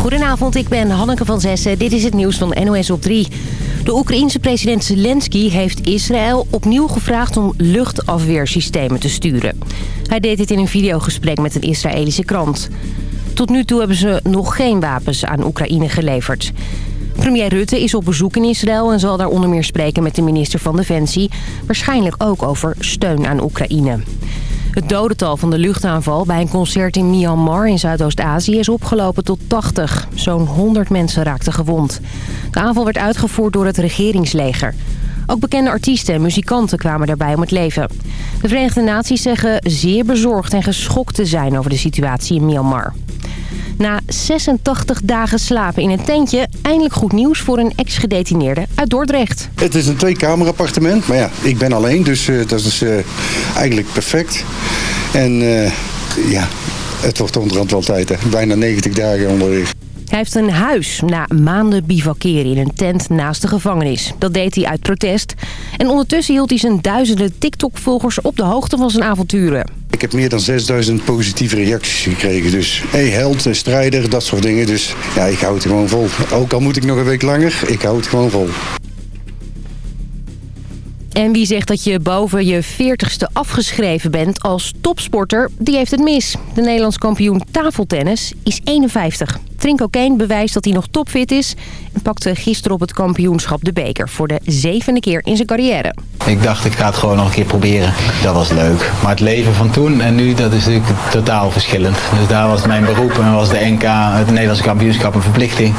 Goedenavond, ik ben Hanneke van Zessen. Dit is het nieuws van NOS op 3. De Oekraïense president Zelensky heeft Israël opnieuw gevraagd om luchtafweersystemen te sturen. Hij deed dit in een videogesprek met een Israëlische krant. Tot nu toe hebben ze nog geen wapens aan Oekraïne geleverd. Premier Rutte is op bezoek in Israël en zal daar onder meer spreken met de minister van Defensie. Waarschijnlijk ook over steun aan Oekraïne. Het dodental van de luchtaanval bij een concert in Myanmar in Zuidoost-Azië is opgelopen tot 80. Zo'n 100 mensen raakten gewond. De aanval werd uitgevoerd door het regeringsleger. Ook bekende artiesten en muzikanten kwamen daarbij om het leven. De Verenigde Naties zeggen zeer bezorgd en geschokt te zijn over de situatie in Myanmar. Na 86 dagen slapen in een tentje, eindelijk goed nieuws voor een ex-gedetineerde uit Dordrecht. Het is een tweekamer appartement, maar ja, ik ben alleen, dus uh, dat is uh, eigenlijk perfect. En uh, ja, het wordt onderhand wel tijd, hè. bijna 90 dagen onderweg. Hij heeft een huis na maanden bivakeren in een tent naast de gevangenis. Dat deed hij uit protest. En ondertussen hield hij zijn duizenden TikTok-volgers op de hoogte van zijn avonturen. Ik heb meer dan 6000 positieve reacties gekregen. Dus hey, held, strijder, dat soort dingen. Dus ja, ik hou het gewoon vol. Ook al moet ik nog een week langer, ik hou het gewoon vol. En wie zegt dat je boven je 40ste afgeschreven bent als topsporter, die heeft het mis. De Nederlands kampioen tafeltennis is 51. Trinko Kane bewijst dat hij nog topfit is... en pakte gisteren op het kampioenschap de beker voor de zevende keer in zijn carrière. Ik dacht, ik ga het gewoon nog een keer proberen. Dat was leuk. Maar het leven van toen en nu, dat is natuurlijk totaal verschillend. Dus daar was mijn beroep en was de NK, het Nederlandse kampioenschap, een verplichting.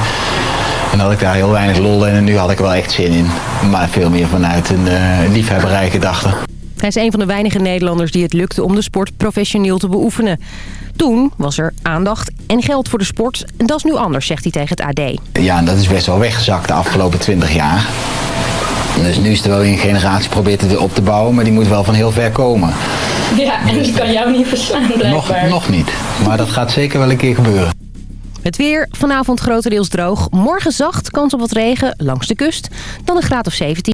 En had ik daar heel weinig lol in en nu had ik er wel echt zin in. Maar veel meer vanuit een uh, liefhebberij gedachte. Hij is een van de weinige Nederlanders die het lukte om de sport professioneel te beoefenen. Toen was er aandacht en geld voor de sport. En dat is nu anders, zegt hij tegen het AD. Ja, en dat is best wel weggezakt de afgelopen 20 jaar. Dus nu is er wel een generatie probeert het weer op te bouwen, maar die moet wel van heel ver komen. Ja, en die kan jou niet verslaan blijkbaar. Nog, nog niet, maar dat gaat zeker wel een keer gebeuren. Het weer, vanavond grotendeels droog. Morgen zacht, kans op wat regen langs de kust. Dan een graad of 17.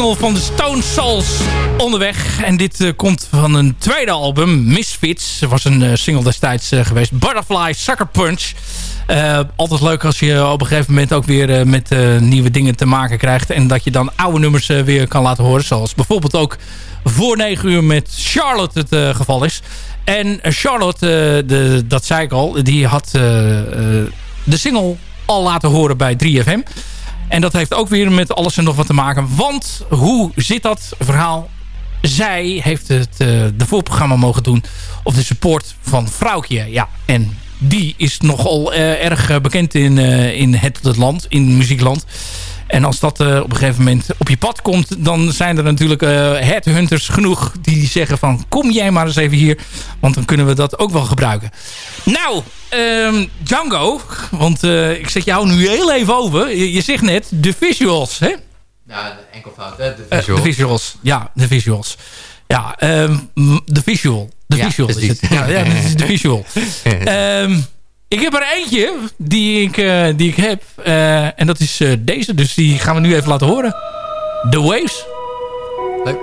single van de Stone Souls onderweg. En dit eh, komt van een tweede album, Misfits. Was een eh, single destijds eh, geweest. Butterfly Sucker Punch. Altijd leuk als je op een gegeven moment ook weer met nieuwe dingen te maken krijgt. En dat je dan oude nummers weer kan laten horen. Zoals bijvoorbeeld ook voor 9 uur met Charlotte het geval is. En Charlotte, de, dat zei ik al, die had de single al laten horen bij 3FM. En dat heeft ook weer met alles en nog wat te maken. Want hoe zit dat verhaal? Zij heeft het eh, de voorprogramma mogen doen op de support van Vrouwtje. Ja, en die is nogal eh, erg eh, bekend in, in het, het land, in muziekland. En als dat eh, op een gegeven moment op je pad komt... dan zijn er natuurlijk eh headhunters genoeg die zeggen van... kom jij maar eens even hier, want dan kunnen we dat ook wel gebruiken. Nou, ehm, Django, want eh, ik zet jou nu heel even over. Je, je zegt net de visuals, hè? Ja, enkelvoud, hè? De Eh, visual. de visuals, ja, de visuals. Ja, ehm, de visual. De Ja, visual is het. Ja, ja, dit is de visual. Ehm, ik heb er eentje die ik, eh, die ik heb. eh, en dat is eh, deze. Dus die gaan we nu even laten horen. The Waves. Leuk.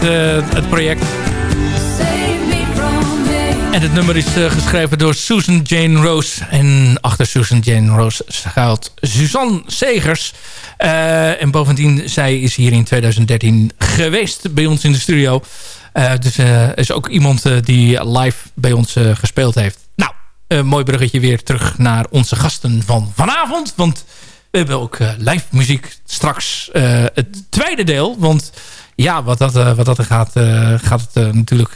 Uh, het project. En het nummer is uh, geschreven door Susan Jane Rose. En achter Susan Jane Rose schuilt Suzanne Segers. Uh, en bovendien, zij is hier in 2013 geweest bij ons in de studio. Uh, dus is ook iemand die live bij ons gespeeld heeft. Nou, mooi bruggetje weer terug naar onze gasten van vanavond. Want we hebben ook live muziek straks het tweede deel. Want ja, wat dat, wat dat gaat, gaat het natuurlijk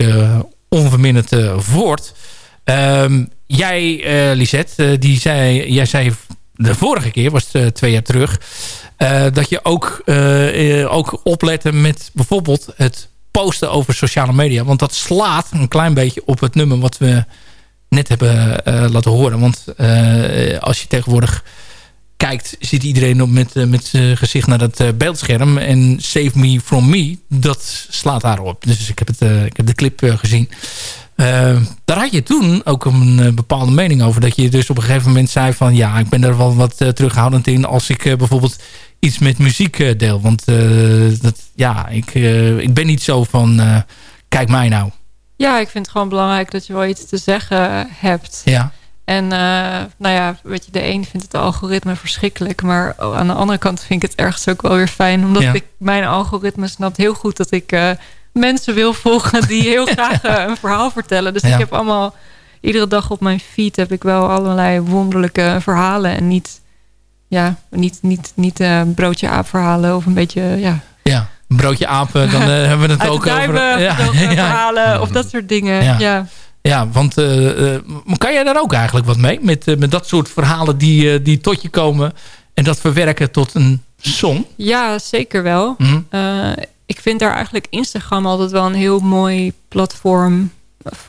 onverminderd voort. Um, jij, Lisette, die zei, jij zei de vorige keer, was twee jaar terug... dat je ook, ook oplette met bijvoorbeeld het posten over sociale media. Want dat slaat een klein beetje op het nummer wat we net hebben laten horen. Want als je tegenwoordig kijkt, zit iedereen op met, met zijn gezicht naar dat beeldscherm. En Save Me From Me, dat slaat daarop. Dus ik heb, het, ik heb de clip gezien. Uh, daar had je toen ook een uh, bepaalde mening over. Dat je dus op een gegeven moment zei van... ja, ik ben er wel wat uh, terughoudend in... als ik bijvoorbeeld iets met muziek deel. Want dat, ja, ik, ik ben niet zo van... kijk mij nou. Ja, ik vind het gewoon belangrijk dat je wel iets te zeggen hebt. Ja. En nou ja, weet je, de een vindt het algoritme verschrikkelijk. Maar aan de andere kant vind ik het ergens ook wel weer fijn. Omdat ja. ik mijn algoritme snapt heel goed dat ik mensen wil volgen die heel graag uh, een verhaal vertellen. Dus ja. ik heb allemaal, iedere dag op mijn feed heb ik wel allerlei wonderlijke verhalen. En niet, ja, niet, niet, niet broodje aap verhalen of een beetje, ja. Ja, een broodje aap, dan hebben we het ook over. Ja, verhalen of dat soort dingen, ja. Ja. Want uh, kan jij daar ook eigenlijk wat mee? Met, uh, met dat soort verhalen die, die tot je komen en dat verwerken tot een song? Ja, zeker wel. Mm -hmm ik vind daar eigenlijk Instagram altijd wel een heel mooi platform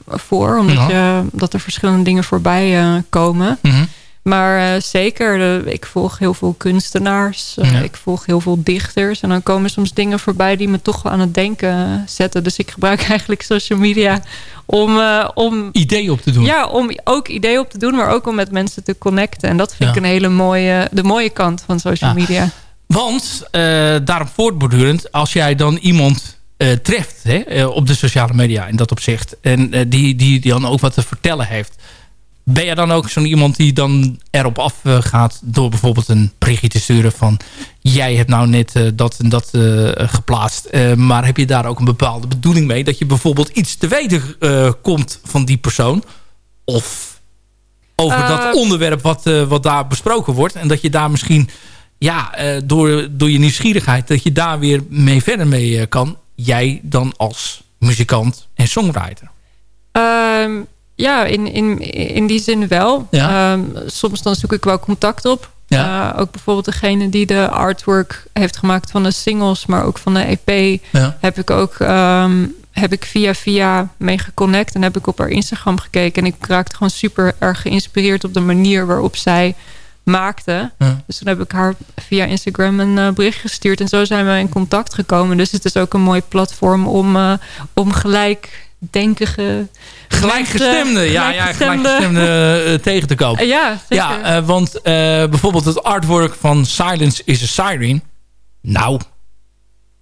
voor. Omdat ja. je, dat er verschillende dingen voorbij komen. Mm -hmm. Maar uh, zeker, uh, ik volg heel veel kunstenaars. Ja. Ik volg heel veel dichters. En dan komen soms dingen voorbij die me toch wel aan het denken zetten. Dus ik gebruik eigenlijk social media om... om ideeën op te doen. Ja, om ook ideeën op te doen. Maar ook om met mensen te connecten. En dat vind ja. ik een hele mooie, de mooie kant van social media. Want daarop voortbordurend, als jij dan iemand treft hè, op de sociale media in dat opzicht... en die, die, die dan ook wat te vertellen heeft... ben je dan ook zo'n iemand die dan erop afgaat... door bijvoorbeeld een berichtje te sturen van... jij hebt nou net dat en dat geplaatst... maar heb je daar ook een bepaalde bedoeling mee... dat je bijvoorbeeld iets te weten komt van die persoon... of over dat onderwerp wat, wat daar besproken wordt... en dat je daar misschien ja, door, door je nieuwsgierigheid... dat je daar weer mee verder mee kan. Jij dan als muzikant en songwriter. Um, ja, in, in, in die zin wel. Ja. Um, soms dan zoek ik wel contact op. Ja. Uh, ook bijvoorbeeld degene die de artwork heeft gemaakt van de singles... maar ook van de EP... Ja. heb ik ook um, heb ik via via mee geconnect... en heb ik op haar Instagram gekeken. En ik raakte gewoon super erg geïnspireerd... op de manier waarop zij maakte. Ja. Dus toen heb ik haar via Instagram een uh, bericht gestuurd. En zo zijn we in contact gekomen. Dus het is ook een mooi platform om, uh, om gelijkdenkige... Gelijkgestemde, ja, ja, gelijkgestemde uh, tegen te komen. Ja, zeker. Ja, want bijvoorbeeld het artwork van Silence is a Siren. Nou,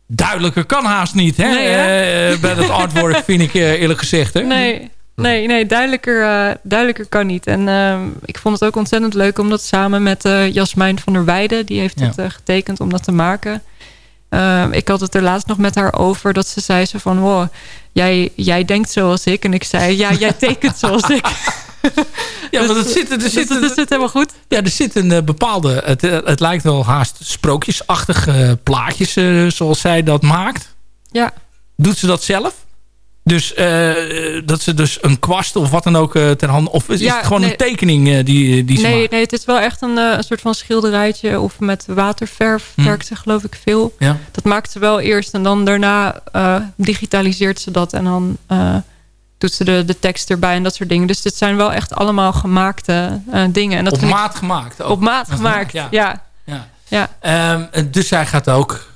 duidelijker kan haast niet, hè? Nee, bij dat artwork vind ik eerlijk gezegd, hè? Nee, Nee, nee duidelijker, uh, duidelijker kan niet. En uh, ik vond het ook ontzettend leuk om dat samen met Jasmijn van der Weijden... die heeft Ja. het getekend om dat te maken. Ehm, ik had het er laatst nog met haar over dat ze zei zo van... Wow, jij, jij denkt zoals ik. En ik zei, ja, jij tekent zoals ik. Ja, want het zit, er Dus zit, het zit helemaal goed. ja, er zit een eh, bepaalde... Het, eh, het lijkt wel haast sprookjesachtige plaatjes eh, zoals zij dat maakt. Ja. Doet ze dat zelf? Dus eh, dat ze dus een kwast of wat dan ook eh, ter hand... Of is Ja, het gewoon nee. een tekening eh, die, die ze Nee, maakt? nee, het is wel echt een, een soort van schilderijtje. Of met waterverf Hm. werkt ze geloof ik veel. Ja. Dat maakt ze wel eerst. En dan daarna digitaliseert ze dat. En dan doet ze de, de tekst erbij en dat soort dingen. Dus dit zijn wel echt allemaal gemaakte dingen. En dat Op ik- maat gemaakt. ook. op maat gemaakt, Ja. ja. Ja. Ja. Ehm, dus zij gaat ook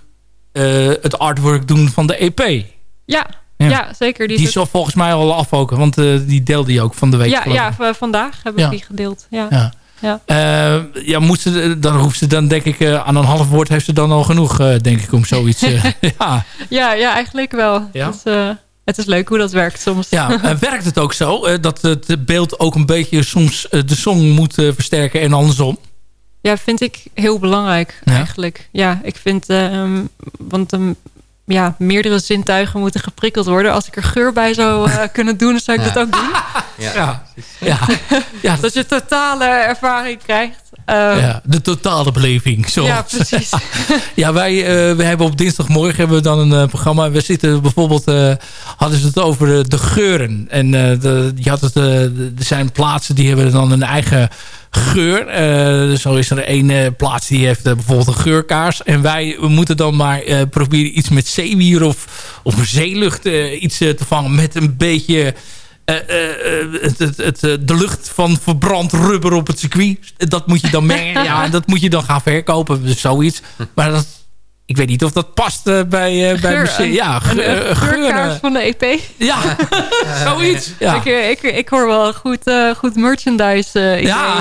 het artwork doen van de EP. Ja, Ja. ja. zeker. Die Die is volgens mij al af ook. Want eh, die deelde je ook van de week. ja, ja, vandaag heb ik Ja. die gedeeld. Ja. Ja. Ja. ja, moet ze, dan hoeft ze dan denk ik aan een half woord heeft ze dan al genoeg, denk ik, om zoiets. ja. ja, ja, eigenlijk wel. Ja? Dus, het is leuk hoe dat werkt soms. Ja, werkt het ook zo dat het beeld ook een beetje soms de song moet versterken en andersom? Ja, vind ik heel belangrijk eigenlijk. Ja, ik vind, uh, want um, ja, meerdere zintuigen moeten geprikkeld worden. Als ik er geur bij zou uh, kunnen doen, zou ik dat ook doen. Ja, ja. ja. ja. dat je totale ervaring krijgt. Uh, ja, de totale beleving. Zo. Ja, precies. ja, wij uh, we hebben op dinsdagmorgen hebben we dan een uh, programma. We zitten bijvoorbeeld, hadden ze het over de, geuren. En de, je had het, er zijn plaatsen die hebben dan een eigen geur. Uh, zo is er één uh, plaats die heeft uh, bijvoorbeeld een geurkaars. En wij moeten dan maar proberen iets met zeewier of, of zeelucht iets te vangen met een beetje... Het, het, het, de lucht van verbrand rubber op het circuit. Dat moet je dan mengen. ja, dat moet je dan gaan verkopen. Dus zoiets. Maar dat, ik weet niet of dat past uh, bij, uh, bij Geur, Ja, ge, een, geurkaars van de EP. Ja, zoiets. Ja. Ik, eh, ik, ik hoor wel goed, uh, goed merchandise uh, ja.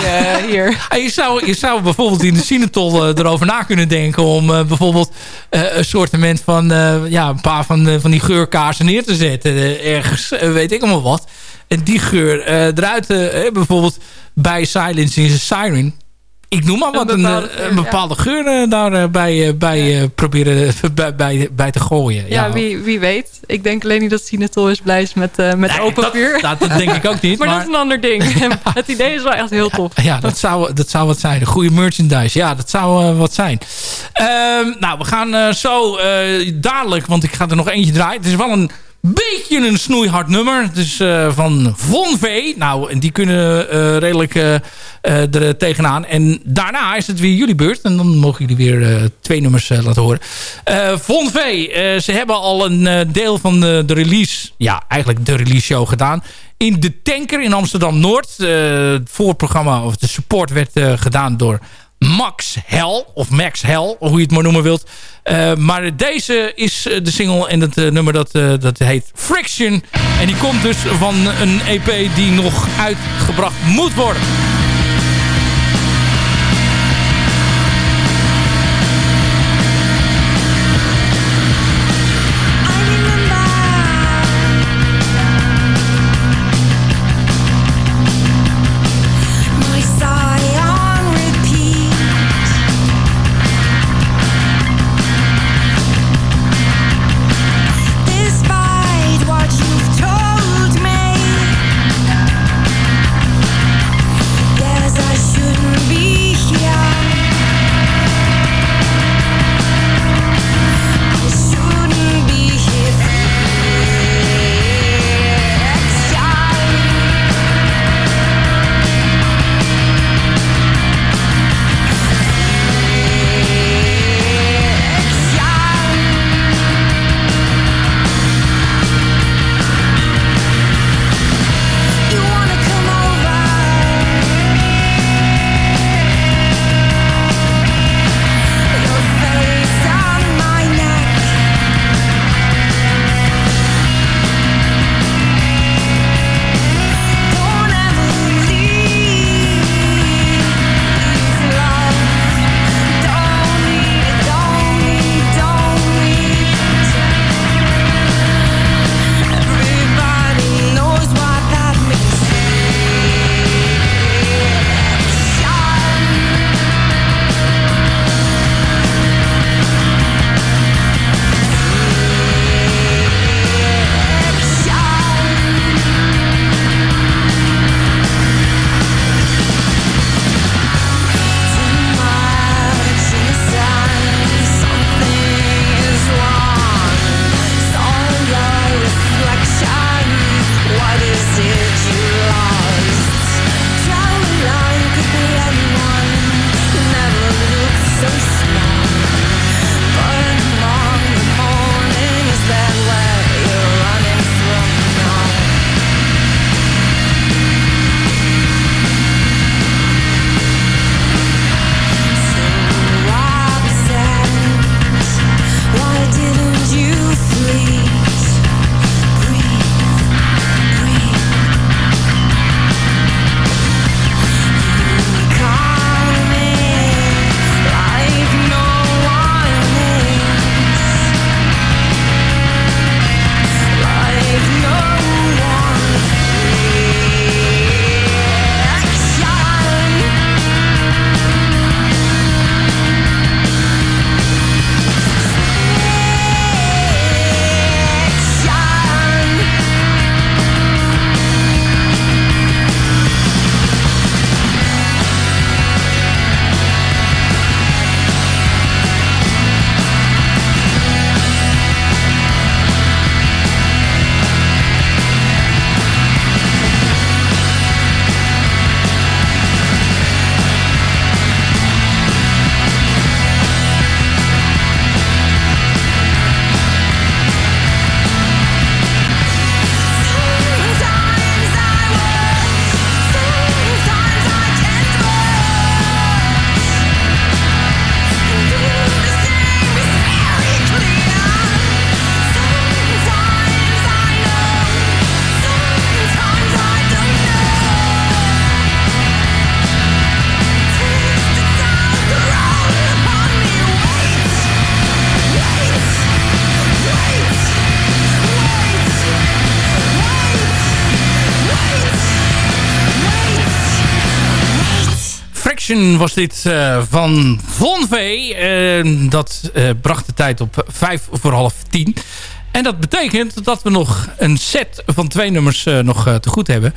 hier. je, zou, je zou bijvoorbeeld in de Sinatol erover na kunnen denken... om bijvoorbeeld een soortement van ja, een paar van, van die geurkaarsen neer te zetten. ergens, weet ik allemaal wat. En die geur eruit, bijvoorbeeld bij Silence is a Siren ik noem maar wat, een bepaalde, een, een bepaalde geur, uh, daarbij uh, bij, uh, proberen bij, bij, bij, te gooien. Ja, ja, Wie, wie weet. Ik denk alleen niet dat Sinatol is blij is met, met nee, open dat, vuur. Dat, dat, denk ik ook niet. maar, maar, dat is een ander ding. Het idee is wel echt heel tof. Ja, dat, zou, dat zou wat zijn. Goede merchandise. Ja, dat zou wat zijn. Um, nou, we gaan zo dadelijk, want ik ga er nog eentje draaien. Het is wel een beetje een snoeihard nummer. Dus uh, van Von V. Nou, en die kunnen uh, redelijk uh, er tegenaan. En daarna is het weer jullie beurt. En dan mogen jullie weer twee nummers laten horen. Von V. ze hebben al een deel van de, de, release... Ja, eigenlijk de release show gedaan. In de Tanker in Amsterdam-Noord. het voorprogramma of de support werd gedaan door Max Hell. Of Max Hell, hoe je het maar noemen wilt. Uh, maar deze is eh, de single en het uh, nummer dat, dat heet Friction. En die komt dus van een EP die nog uitgebracht moet worden. Was dit van Von V. dat bracht de tijd op vijf voor half tien. En dat betekent dat we nog een set van twee nummers nog te goed hebben.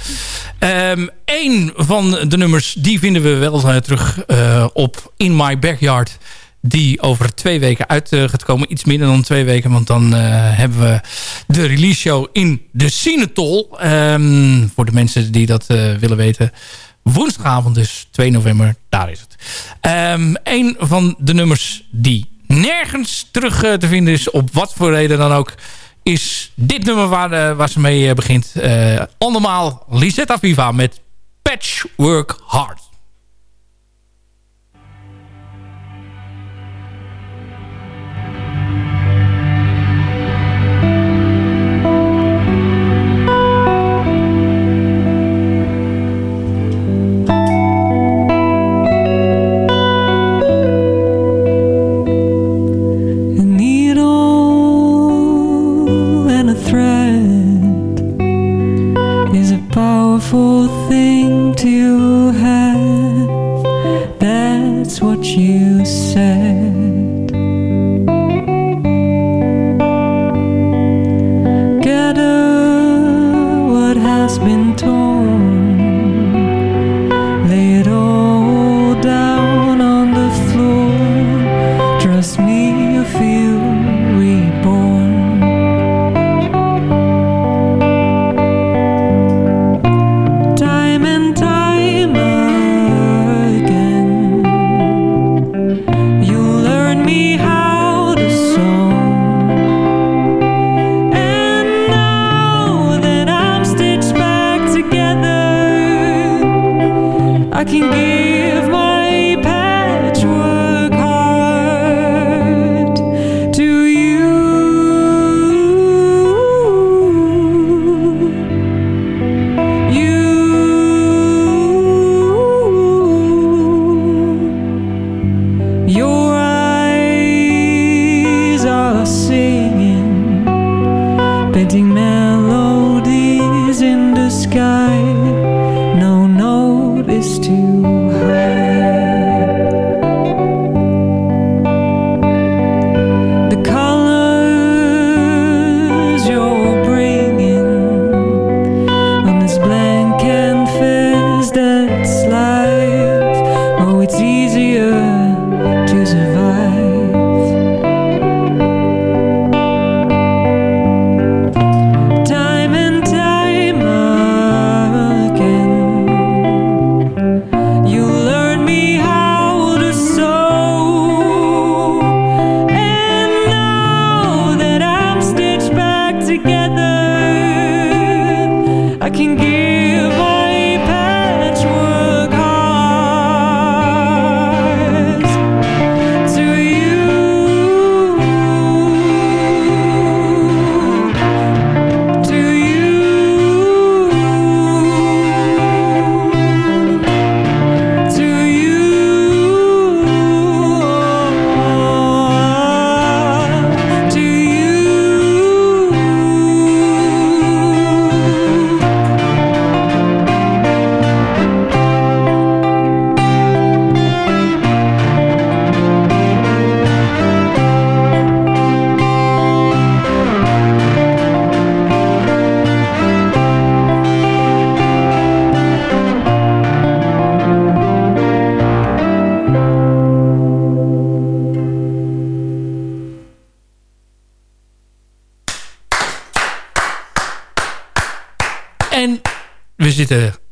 Eén ehm, van de nummers die vinden we wel terug op In My Backyard die over twee weken uit gaat komen. Iets minder dan twee weken, want dan hebben we de release show in de Cinetol. Um, voor de mensen die dat willen weten. Woensdagavond dus, 2 november, daar is het. Um, een van de nummers die nergens terug te vinden is, op wat voor reden dan ook, is dit nummer waar, waar ze mee begint. Uh, andermaal Lisetta Viva met Patchwork Heart. beautiful thing.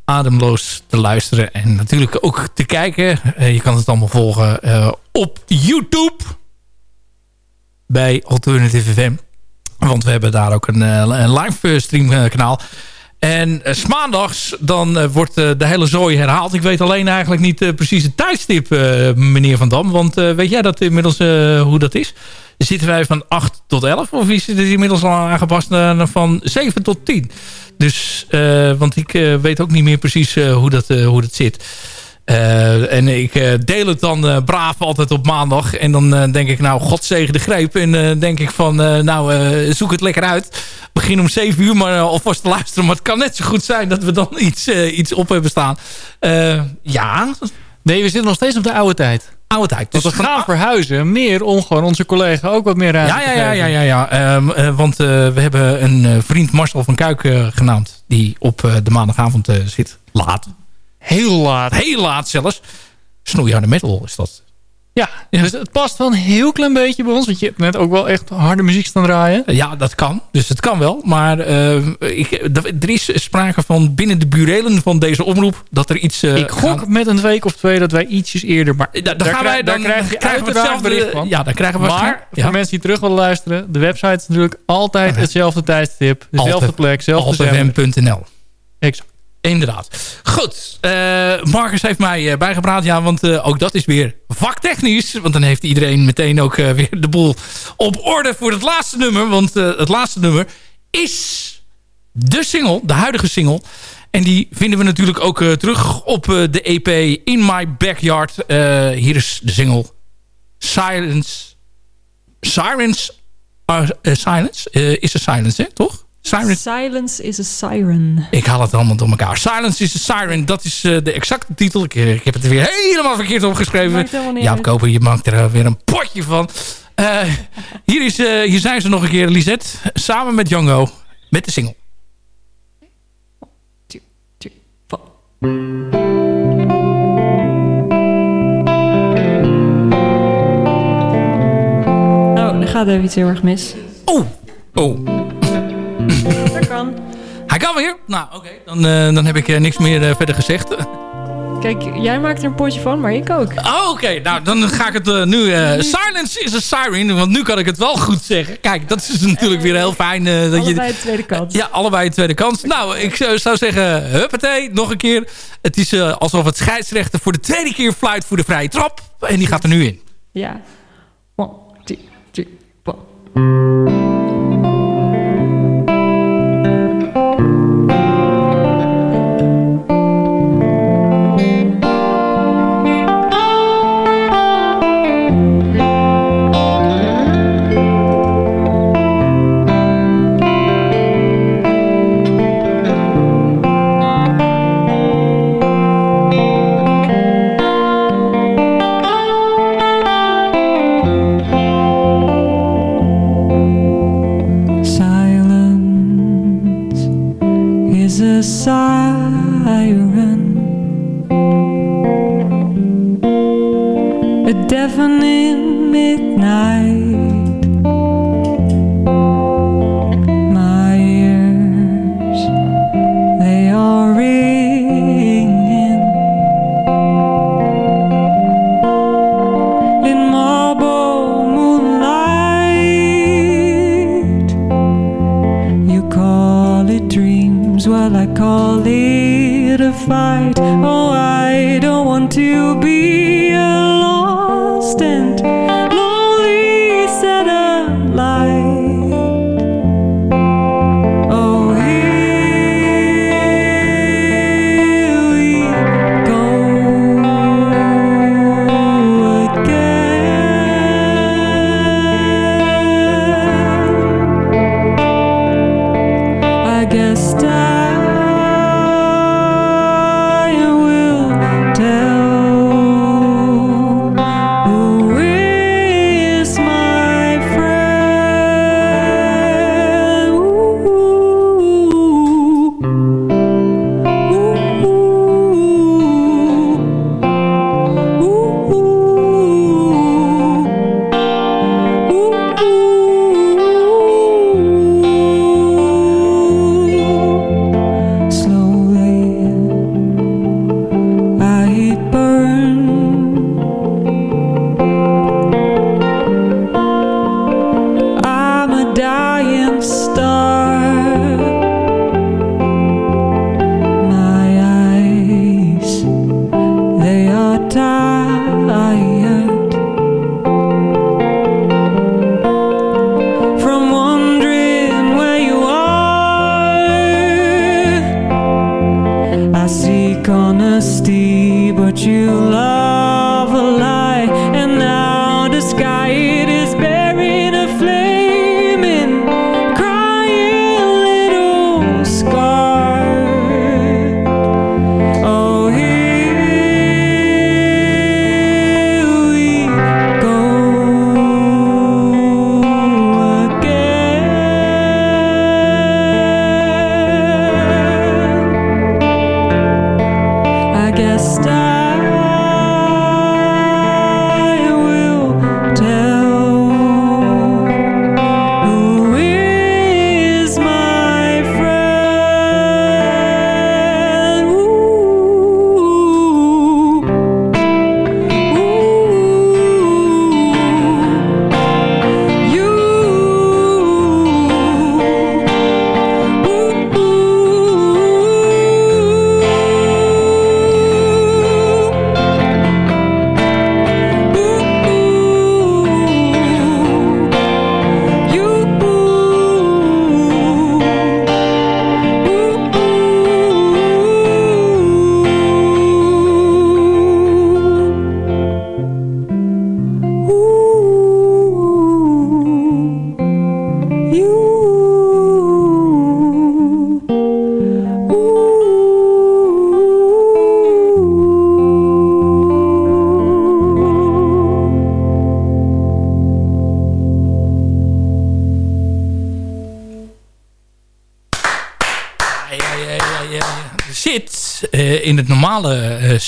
Ademloos te luisteren. En natuurlijk ook te kijken. Uh, je kan het allemaal volgen uh, op YouTube. Bij Alternative FM. Want we hebben daar ook een, uh, een live stream kanaal. En uh, maandags dan wordt de hele zooi herhaald. Ik weet alleen eigenlijk niet precies het tijdstip, meneer Van Dam. Want weet jij dat inmiddels hoe dat is? Zitten wij van 8 tot 11? Of is het inmiddels al aangepast naar van 7 tot 10? Dus, uh, want ik uh, weet ook niet meer precies uh, hoe, dat, hoe dat zit. en ik deel het dan braaf altijd op maandag. En dan denk ik, nou, godzegen de greep. En denk ik van, nou, zoek het lekker uit. Begin om 7 uur maar alvast te luisteren. Maar het kan net zo goed zijn dat we dan iets, iets op hebben staan. ja, Nee, we zitten nog steeds op de oude tijd. Oude tijd. Dus we gaan verhuizen. Meer om gewoon onze collega ook wat meer ruimte ja, ja, ja, geven. ja, ja, ja. Ehm, eh, want eh, we hebben een eh, vriend Marcel van Kuik eh, genaamd. Die op eh, de maandagavond eh, zit. Laat. Heel laat. Heel laat zelfs. Snoeiharde metal is dat. Ja, dus het past wel een heel klein beetje bij ons. Want je hebt net ook wel echt harde muziek staan draaien. Ja, dat kan. Dus het kan wel. Maar eh, ik, er is sprake van binnen de burelen van deze omroep... dat er iets... eh, ik gok met een week of twee dat wij ietsjes eerder... Maar Da- daar gaan krij- wij, dan daar krijg je krijgen we hetzelfde bericht van. Ja, dan krijgen we Maar voor mensen die terug willen luisteren... de website is natuurlijk altijd hetzelfde tijdstip. Dezelfde plek, dezelfde zender. Exact. Inderdaad. Goed. eh, Marcus heeft mij eh, bijgepraat. Ja, want eh, ook dat is weer vaktechnisch. Want dan heeft iedereen meteen ook weer de boel op orde voor het laatste nummer. Want het laatste nummer is de single, de huidige single. En die vinden we natuurlijk ook terug op de EP In My Backyard. Hier is de single Silence. Sirens. silence? Is er silence, hè? Toch? Silence is a siren. Ik haal het allemaal door elkaar. Silence is a Siren, dat is eh, de exacte titel. Ik, eh, ik heb het weer helemaal verkeerd opgeschreven. Uit. Koper, je maakt er eh, weer een potje van. Hier, is, hier zijn ze nog een keer, Lisette. Samen met Django. Met de single. Oh, er gaat even iets heel erg mis. Oh. Oh. Hij kan weer. Nou, oké. Dan, eh, dan heb ik eh, niks meer eh, verder gezegd. Kijk, jij maakt er een potje van, maar ik ook. Oh, oké. Nou, dan ga ik het nu... silence is a siren. Want nu kan ik het wel goed zeggen. Kijk, dat is natuurlijk weer heel fijn. eh, dat je, Allebei de tweede kant. Ja, allebei de tweede kans. Nou, ik zou, zou zeggen, huppatee, nog een keer. Het is alsof het scheidsrechter voor de tweede keer fluit voor de vrije trap. En die gaat er nu in. Ja. One, two, three, four.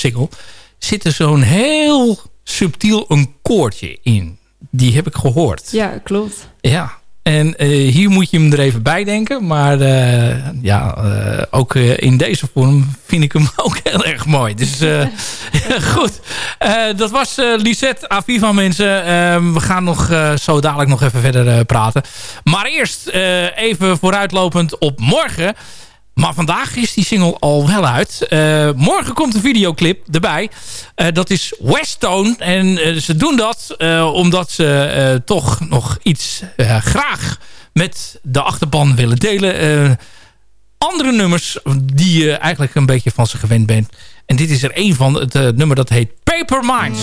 Single... zit er zo'n heel subtiel een koordje in. Die heb ik gehoord. Ja, klopt. Ja, en eh, hier moet je hem er even bij denken. Maar eh, ja, eh, ook in deze vorm vind ik hem ook heel erg mooi. Dus goed. Dat was Lisette Aviva mensen. Ehm, we gaan nog zo dadelijk nog even verder praten. Maar eerst even vooruitlopend op morgen. Maar vandaag is die single al wel uit. Eh, morgen komt een videoclip erbij. Eh, dat is Westone. En eh, ze doen dat omdat ze toch nog iets graag met de achterban willen delen. Andere nummers die je eigenlijk een beetje van ze gewend bent. En dit is er één van. Het nummer dat heet Paper Minds.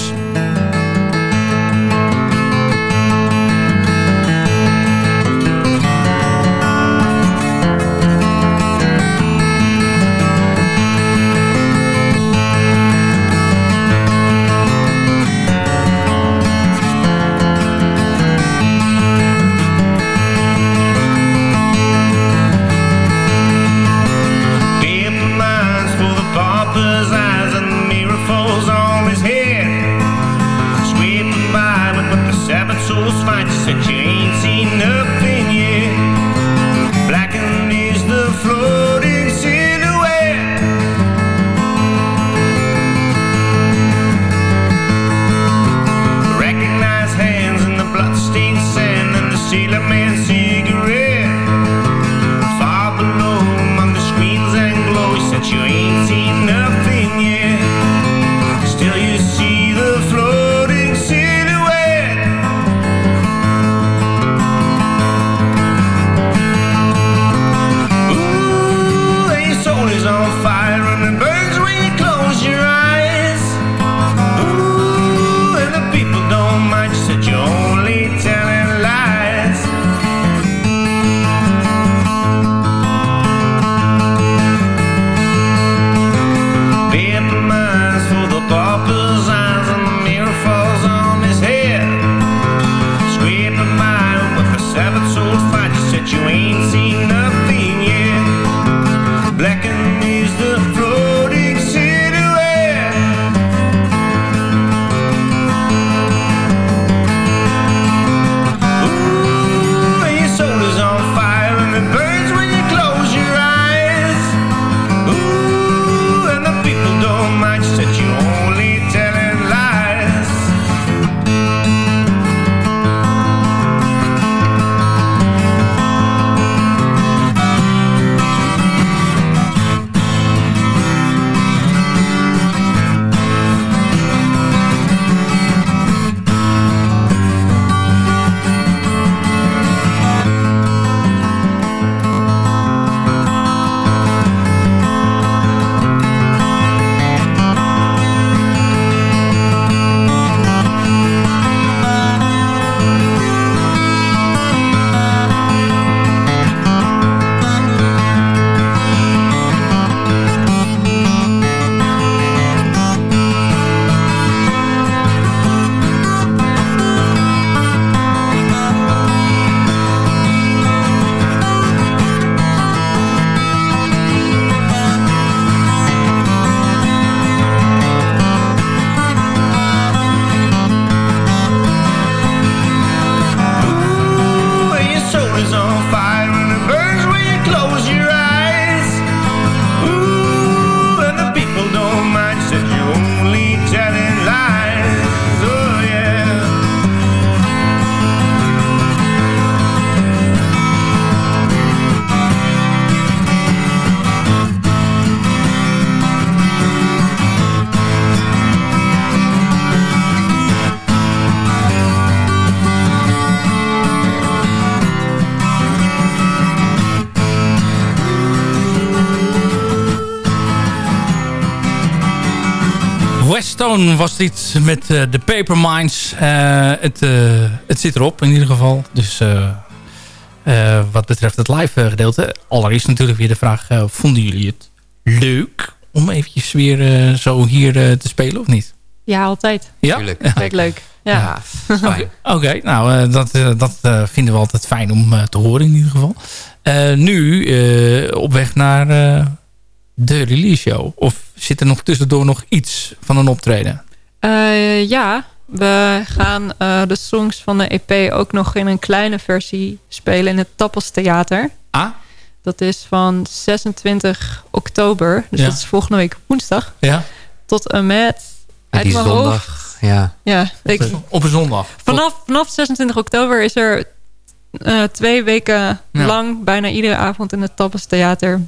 Westone was dit met eh, de Paper Minds. Eh, het, eh, het zit erop in ieder geval. Dus eh, eh, wat betreft het live gedeelte. Allereerst natuurlijk weer de vraag. vonden jullie het leuk om eventjes weer zo hier te spelen of niet? Ja, altijd. Ja? Tuurlijk. Ik leuk. Ja. Ja. Oké, nou, eh, dat, eh, dat vinden we altijd fijn om eh, te horen in ieder geval. Eh, nu eh, op weg naar eh, de release show. Of zit er nog tussendoor nog iets van een optreden? Eh, ja, we gaan eh, de songs van de EP ook nog in een kleine versie spelen in het Tappels Theater. Ah? Dat is van 26 oktober, dus Ja. dat is volgende week woensdag. Ja. Tot en met... Uit die mijn zondag. hoofd- Ja. Ja, ik, Op een zondag. vanaf, vanaf 26 oktober is er eh, twee weken Ja. lang... bijna iedere avond in het Tappels Theater...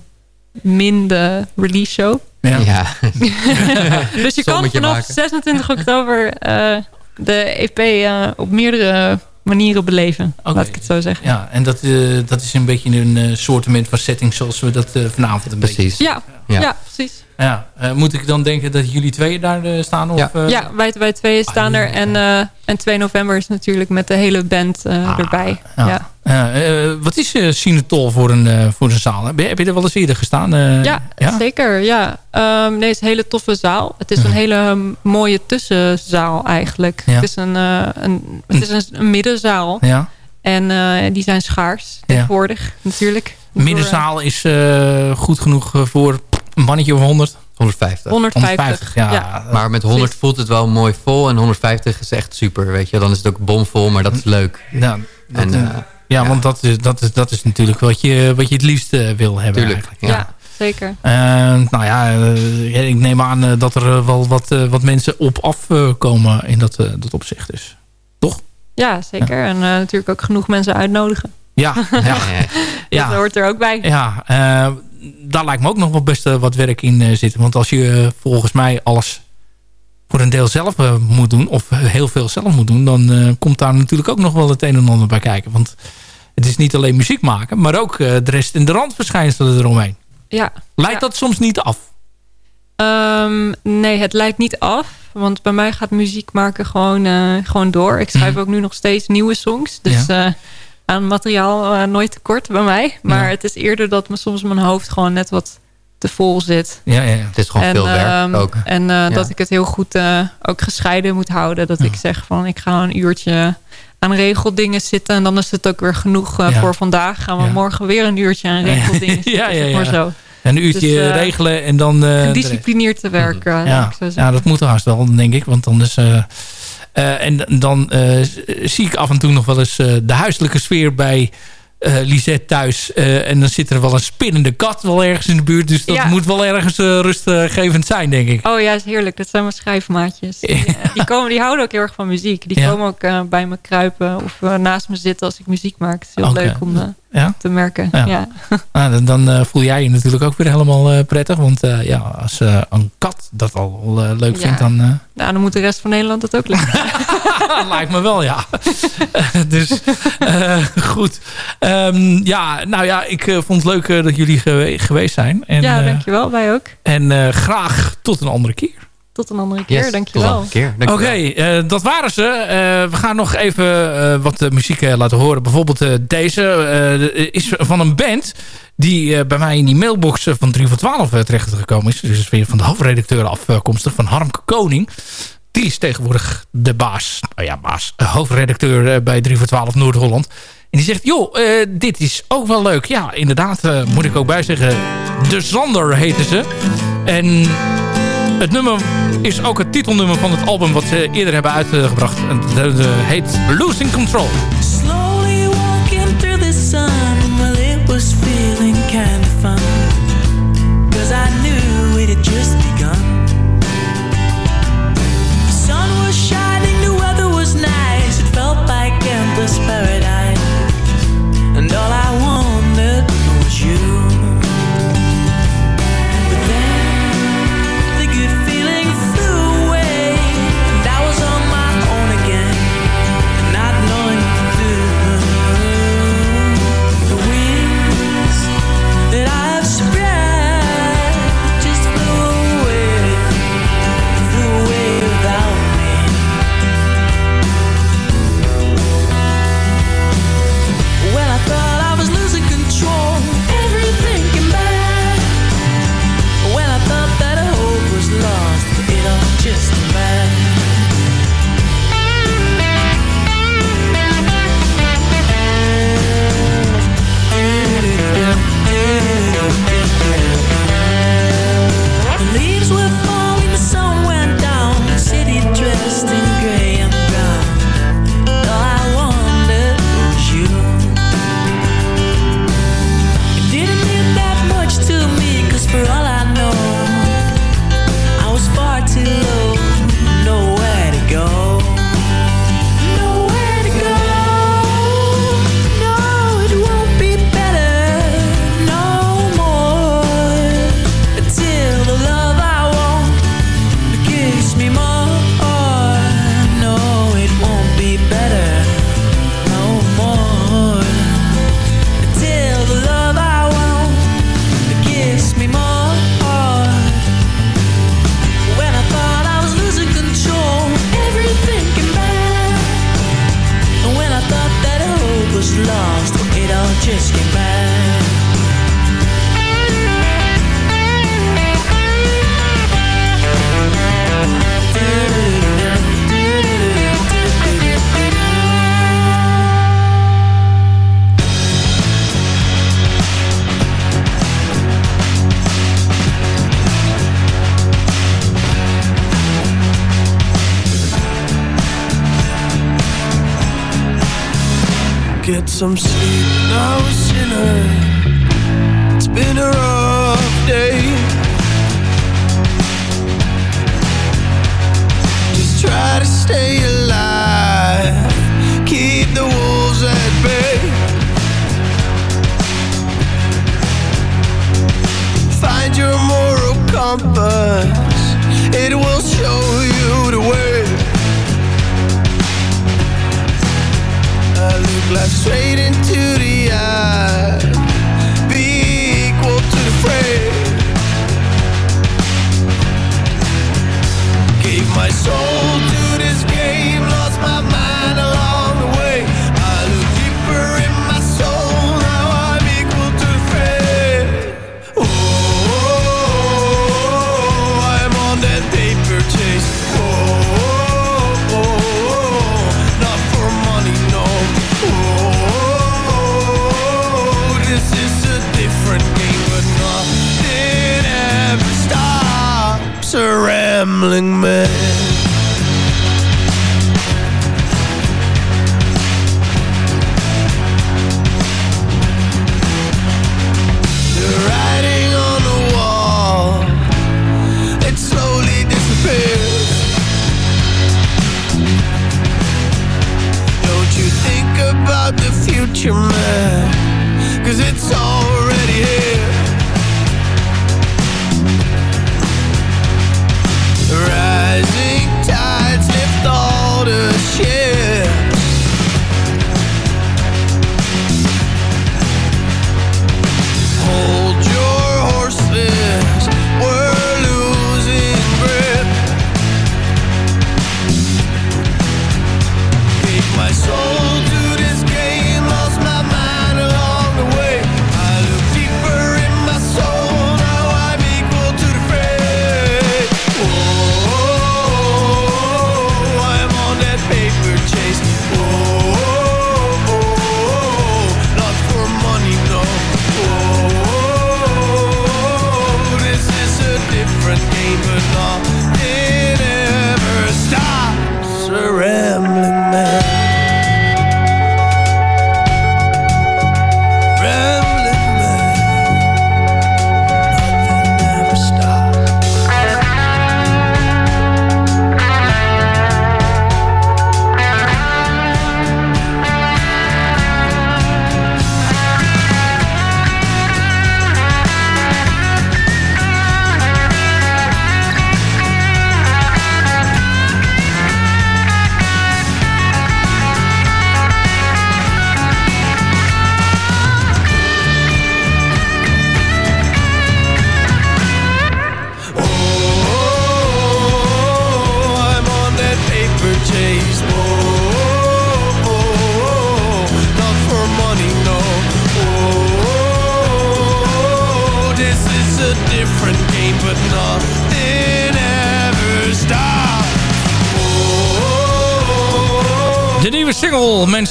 min de release show. Ja. Ja. dus je kan vanaf maken. 26 oktober eh, de EP eh, op meerdere manieren beleven. Oké. Laat ik het zo zeggen. Ja, en dat, eh, dat is een beetje een eh soortement van setting zoals we dat eh, vanavond een Precies. Ja, ja. Ja. precies. Ja, eh, moet ik dan denken dat jullie twee daar staan? Of, Ja. eh, ja, wij, wij tweeën staan er. En, eh, en 2 november is natuurlijk met de hele band eh, Ah, erbij. ja. Ja. Eh, eh, wat is uh, Sinetol voor een, eh, voor een zaal? Heb je, heb je er wel eens eerder gestaan? Eh, Ja, zeker. Ja. Ehm, nee, het is een hele toffe zaal. Het is een hele um, mooie tussenzaal eigenlijk. Ja. Het is een, eh, een, het is een, een middenzaal. Ja. En eh, die zijn schaars tegenwoordig natuurlijk. Middenzaal is eh, goed genoeg voor een mannetje of 100? 150. 150, ja. ja. Maar met 100 voelt het wel mooi vol. En 150 is echt super, weet je. Dan is het ook bomvol, maar dat is leuk. Ja, dat, en, ja, want dat is, dat, is, dat is natuurlijk wat je, wat je het liefst eh, wil hebben Tuurlijk, eigenlijk. Ja, zeker. Eh, nou ja, eh, ik neem aan dat er wel wat, wat mensen op afkomen in dat, dat opzicht dus. Toch? Ja, zeker. En eh, natuurlijk ook genoeg mensen uitnodigen. Ja, ja. ja. Dat hoort er ook bij. Ja, eh, daar lijkt me ook nog wel best wat werk in zitten. Want als je volgens mij alles voor een deel zelf moet doen... of heel veel zelf moet doen... dan eh, komt daar natuurlijk ook nog wel het een en ander bij kijken. Want het is niet alleen muziek maken... maar ook eh, de rest in de randverschijnselen eromheen. Ja. Lijkt Ja. dat soms niet af? Ehm, nee, het lijkt niet af. Want bij mij gaat muziek maken gewoon, eh, gewoon door. Ik schrijf ook nu nog steeds nieuwe songs. Dus eh, aan materiaal nooit tekort bij mij. Maar Ja. het is eerder dat me soms mijn hoofd gewoon net wat te vol zit. Ja, ja, ja. Het is gewoon veel werk ehm, ook. En eh, dat ik het heel goed eh, ook gescheiden moet houden. Dat ik zeg van ik ga een uurtje aan regeldingen zitten. En dan is het ook weer genoeg eh, Ja. voor vandaag. Gaan we Ja. morgen weer een uurtje aan regeldingen zitten. ja, ja, zeg maar ja. zo. Een uurtje Dus, regelen en dan... Gedisciplineerd te werken. laat ja, ja, dat moet haast wel, denk ik. Want anders... eh, eh, en dan zie ik af en toe nog wel eens de huiselijke sfeer bij Lisette thuis. Eh, en dan zit er wel een spinnende kat wel ergens in de buurt. Dus dat Ja. moet wel ergens eh, rustgevend zijn, denk ik. Oh ja, is heerlijk. Dat zijn mijn schrijfmaatjes. Die, die, komen, die houden ook heel erg van muziek. Die Ja. komen ook bij me kruipen of naast me zitten als ik muziek maak. Het is heel leuk om Ja? te merken. Ja. Ja. Nou, dan dan eh, voel jij je natuurlijk ook weer helemaal eh, prettig. Want eh, ja, als een kat dat al leuk Ja. vindt, dan... Nou, dan moet de rest van Nederland het ook leuk vinden. Lijkt me wel, ja. dus goed. Ehm, ja, nou ja, ik vond het leuk dat jullie gewe- geweest zijn. En, ja, dankjewel. Wij ook. en graag tot een andere keer. Tot een andere keer. Yes, dankjewel. tot een keer. Oké, eh, dat waren ze. Eh, we gaan nog even eh, wat muziek laten horen. Bijvoorbeeld eh, deze eh, is van een band die eh, bij mij in die mailbox van 3 voor 12 uh, terecht gekomen is. Dus is weer van de hoofdredacteur afkomstig van Harmke Koning. Die is tegenwoordig de baas, nou ja baas, hoofdredacteur eh, bij 3 voor 12 Noord-Holland. En die zegt, joh, eh, dit is ook wel leuk. Ja, inderdaad, eh, moet ik ook bij zeggen. De Zander heten ze. En het nummer is ook het titelnummer van het album wat ze eerder hebben uitgebracht. Dat heet Losing Control.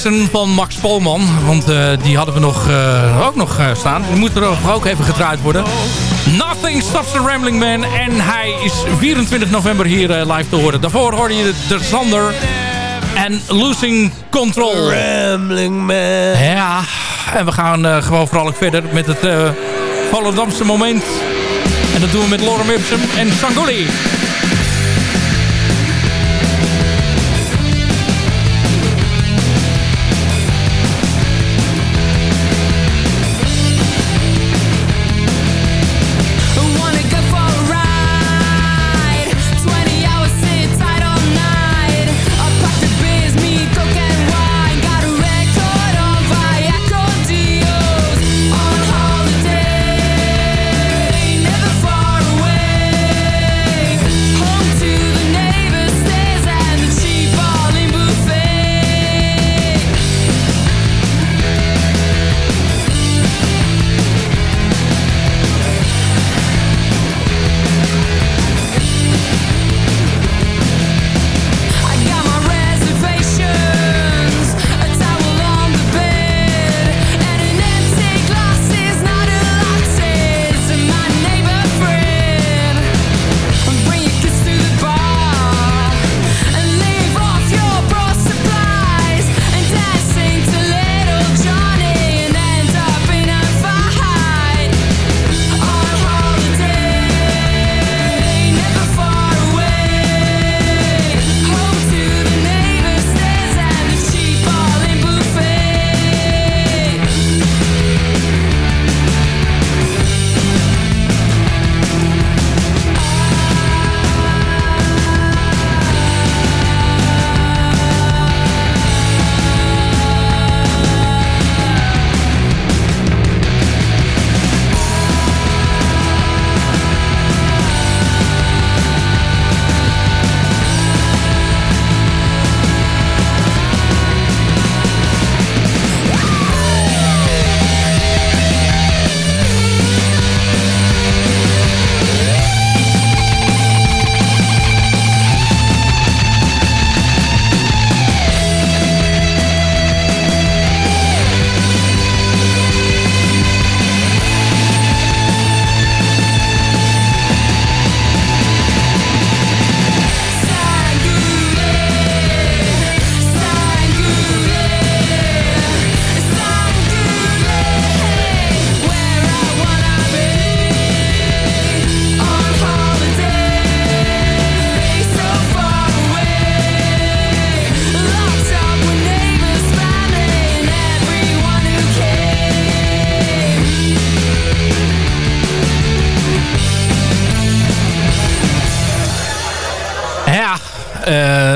een van Max Polman. Want eh, die hadden we nog, eh, ook nog eh, staan. Die moet er ook even gedraaid worden. Nothing Stops the Rambling Man. En hij is 24 november hier live te horen. Daarvoor hoorde je de Sander en Losing Control. Rambling Man. Ja, en we gaan gewoon vooral ook verder met het uh, Volendamse moment. En dat doen we met Lorem Ipsum en Sangoli.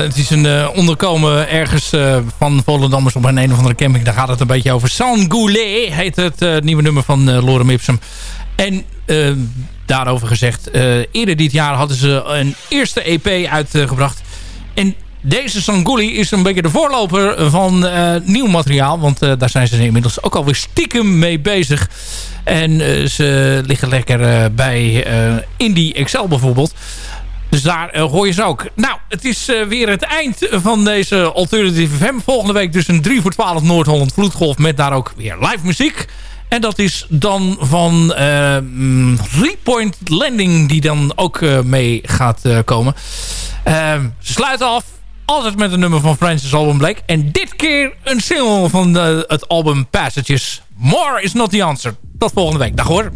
Het is een eh, onderkomen ergens eh, van Volendammers op een een of andere camping. Daar gaat het een beetje over. Sangoulé heet het eh, nieuwe nummer van uh, Lorem Ipsum. En daarover gezegd, eerder dit jaar hadden ze een eerste EP uitgebracht. En deze Sangouli is een beetje de voorloper van nieuw materiaal. Want daar zijn ze inmiddels ook alweer stiekem mee bezig. En ze liggen lekker bij Indie Excel bijvoorbeeld. Dus daar eh, hoor je ze ook. Nou, het is eh, weer het eind van deze Alternative FM. Volgende week dus een 3 voor 12 Noord-Holland Vloedgolf. Met daar ook weer live muziek. En dat is dan van eh mm, Three Point Landing die dan ook mee gaat komen. Eh, ze sluiten af. Altijd met een nummer van Francis Alban Blake. En dit keer een single van het album Passages. More is not the answer. Tot volgende week. Dag hoor.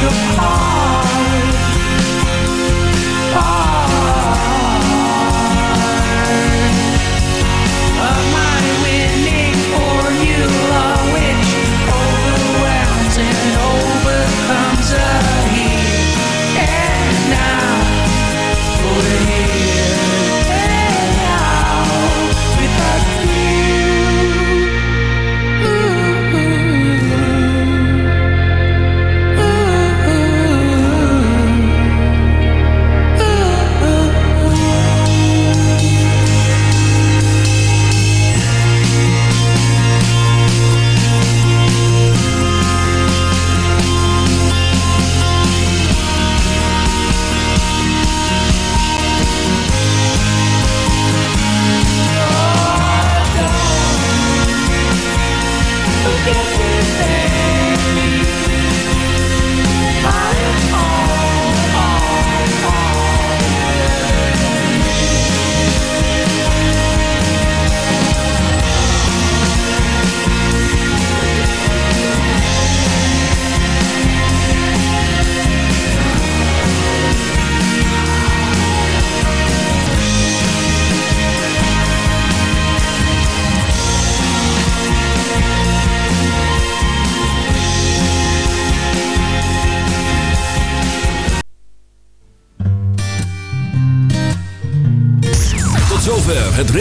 就好